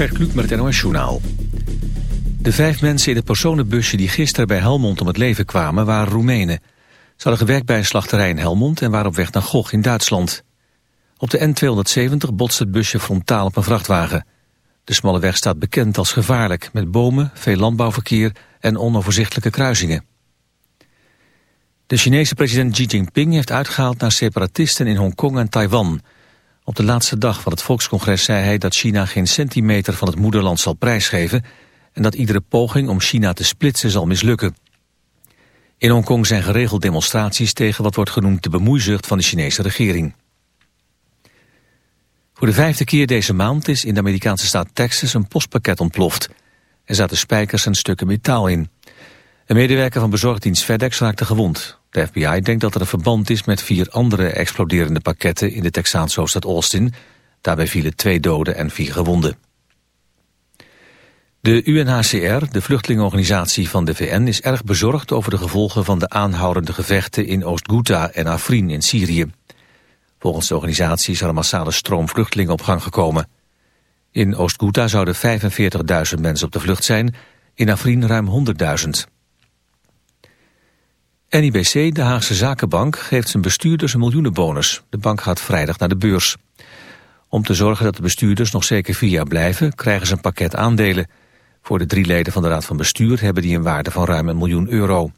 Gert Kluk met Journaal. De vijf mensen in het personenbusje die gisteren bij Helmond om het leven kwamen waren Roemenen. Ze hadden gewerkt bij een slachterij in Helmond en waren op weg naar Gogh in Duitsland. Op de N270 botste het busje frontaal op een vrachtwagen. De smalle weg staat bekend als gevaarlijk, met bomen, veel landbouwverkeer en onoverzichtelijke kruisingen. De Chinese president Xi Jinping heeft uitgehaald naar separatisten in Hongkong en Taiwan. Op de laatste dag van het volkscongres zei hij dat China geen centimeter van het moederland zal prijsgeven en dat iedere poging om China te splitsen zal mislukken. In Hongkong zijn geregeld demonstraties tegen wat wordt genoemd de bemoeizucht van de Chinese regering. Voor de vijfde keer deze maand is in de Amerikaanse staat Texas een postpakket ontploft. Er zaten spijkers en stukken metaal in. Een medewerker van bezorgdienst FedEx raakte gewond. De FBI denkt dat er een verband is met vier andere exploderende pakketten in de Texaanse hoofdstad Austin. Daarbij vielen twee doden en vier gewonden. De UNHCR, de vluchtelingenorganisatie van de VN, is erg bezorgd over de gevolgen van de aanhoudende gevechten in Oost-Ghouta en Afrin in Syrië. Volgens de organisatie is er een massale stroom vluchtelingen op gang gekomen. In Oost-Ghouta zouden 45.000 mensen op de vlucht zijn, in Afrin ruim 100.000. NIBC, de Haagse Zakenbank, geeft zijn bestuurders een miljoenenbonus. De bank gaat vrijdag naar de beurs. Om te zorgen dat de bestuurders nog zeker vier jaar blijven... krijgen ze een pakket aandelen. Voor de drie leden van de Raad van Bestuur... hebben die een waarde van ruim een miljoen euro.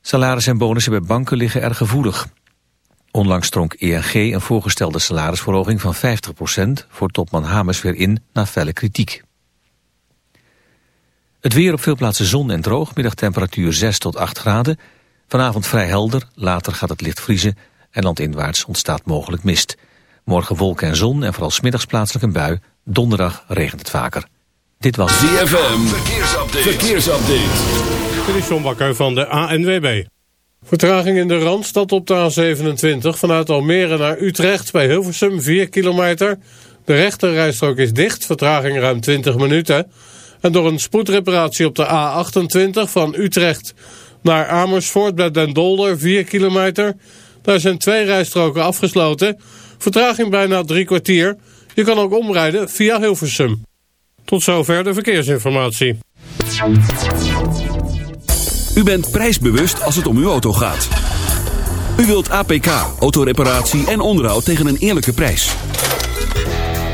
Salaris en bonussen bij banken liggen erg gevoelig. Onlangs tronk ENG een voorgestelde salarisverhoging van 50% voor topman Hamers weer in na felle kritiek. Het weer op veel plaatsen zon en droog, middagtemperatuur 6 tot 8 graden. Vanavond vrij helder, later gaat het licht vriezen en landinwaarts ontstaat mogelijk mist. Morgen wolken en zon en vooral smiddags plaatselijk een bui. Donderdag regent het vaker. Dit was ZFM, verkeersupdate. verkeersupdate. Dit is John Bakker van de ANWB. Vertraging in de Randstad op de A27 vanuit Almere naar Utrecht bij Hilversum 4 kilometer. De rechterrijstrook is dicht, vertraging ruim 20 minuten... En door een spoedreparatie op de A28 van Utrecht naar Amersfoort bij Den Dolder, 4 kilometer. Daar zijn twee rijstroken afgesloten. Vertraging bijna drie kwartier. Je kan ook omrijden via Hilversum. Tot zover de verkeersinformatie. U bent prijsbewust als het om uw auto gaat. U wilt APK, autoreparatie en onderhoud tegen een eerlijke prijs.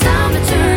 Summer summertime.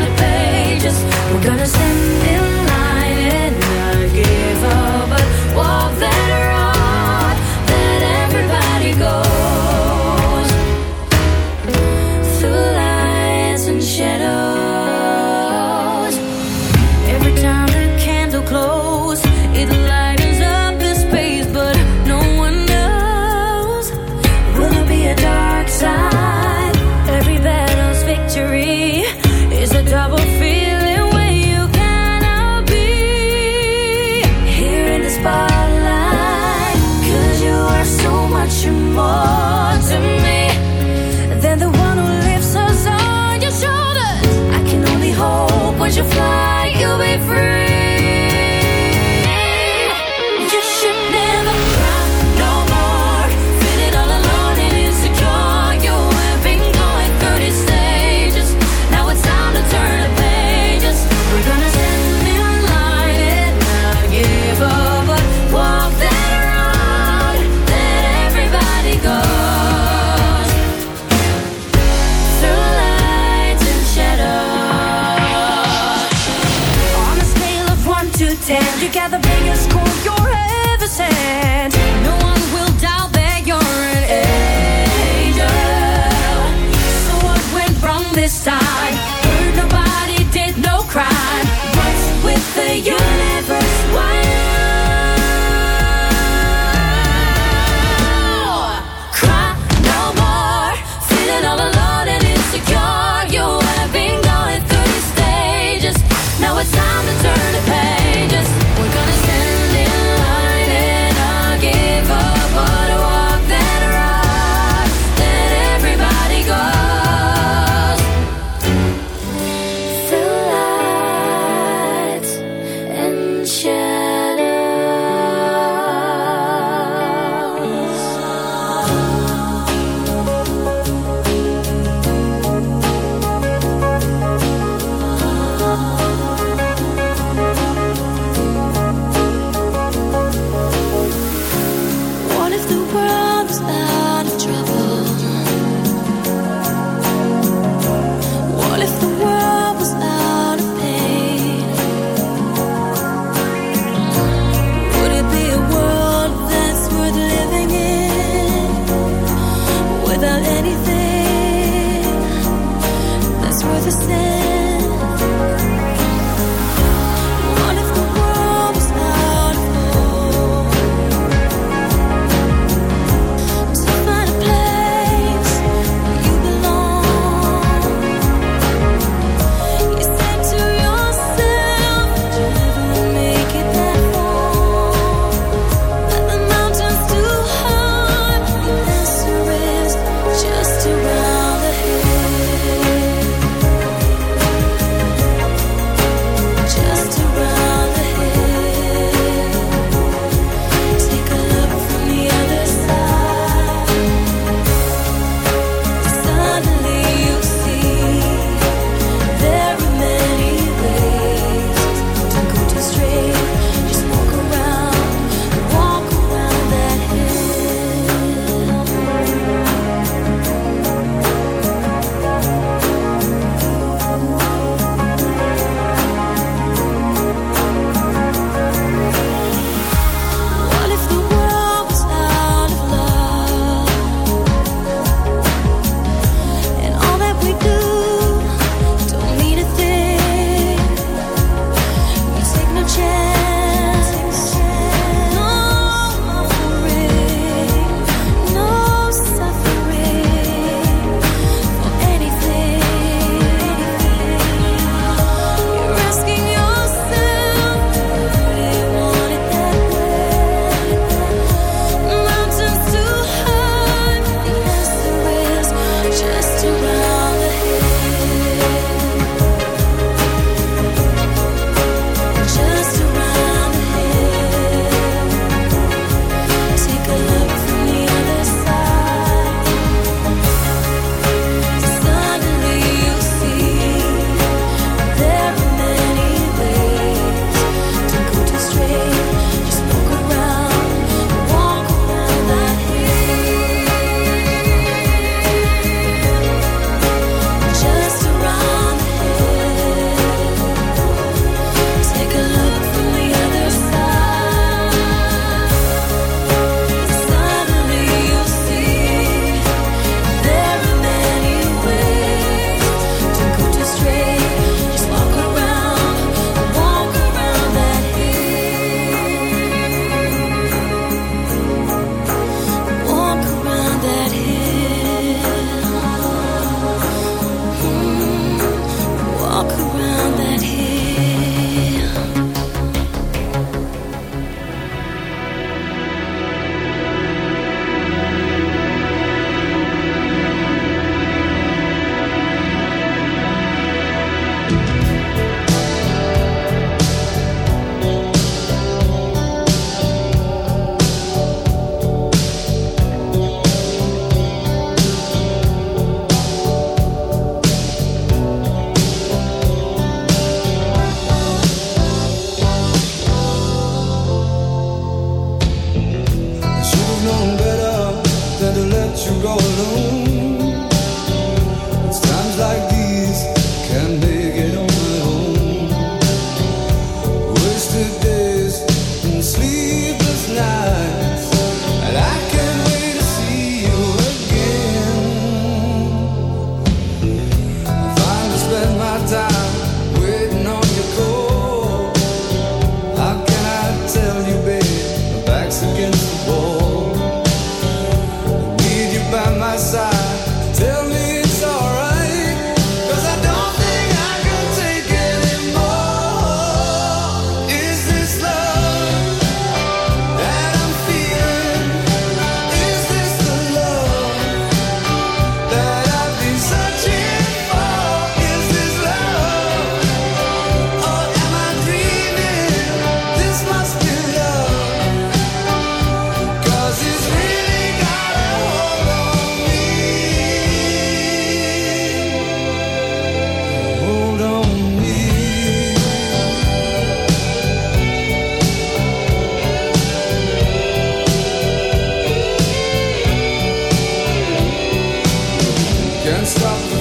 Stop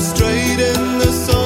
straight in the sun.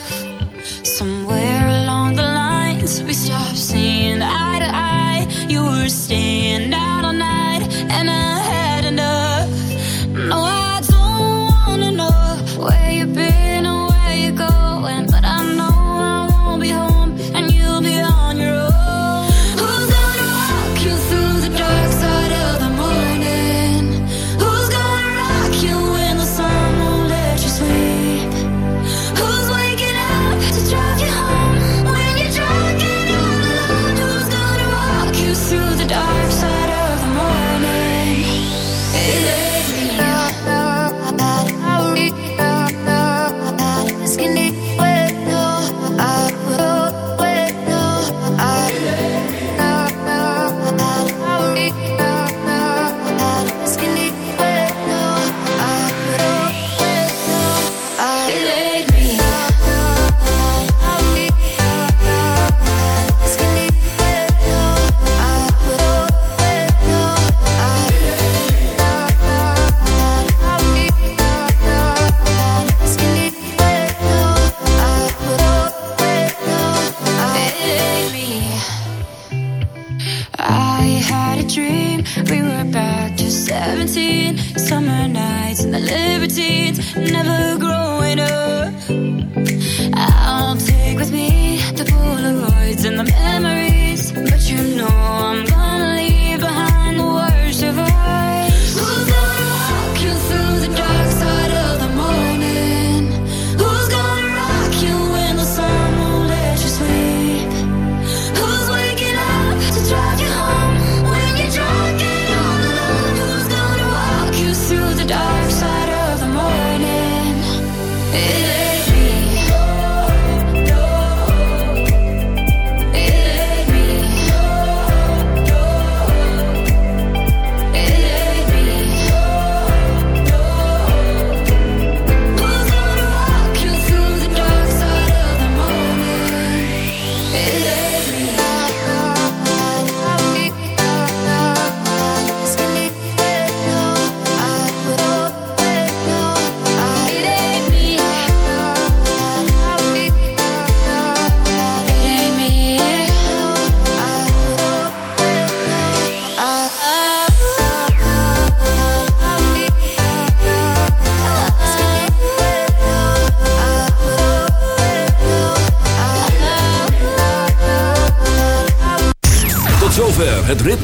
never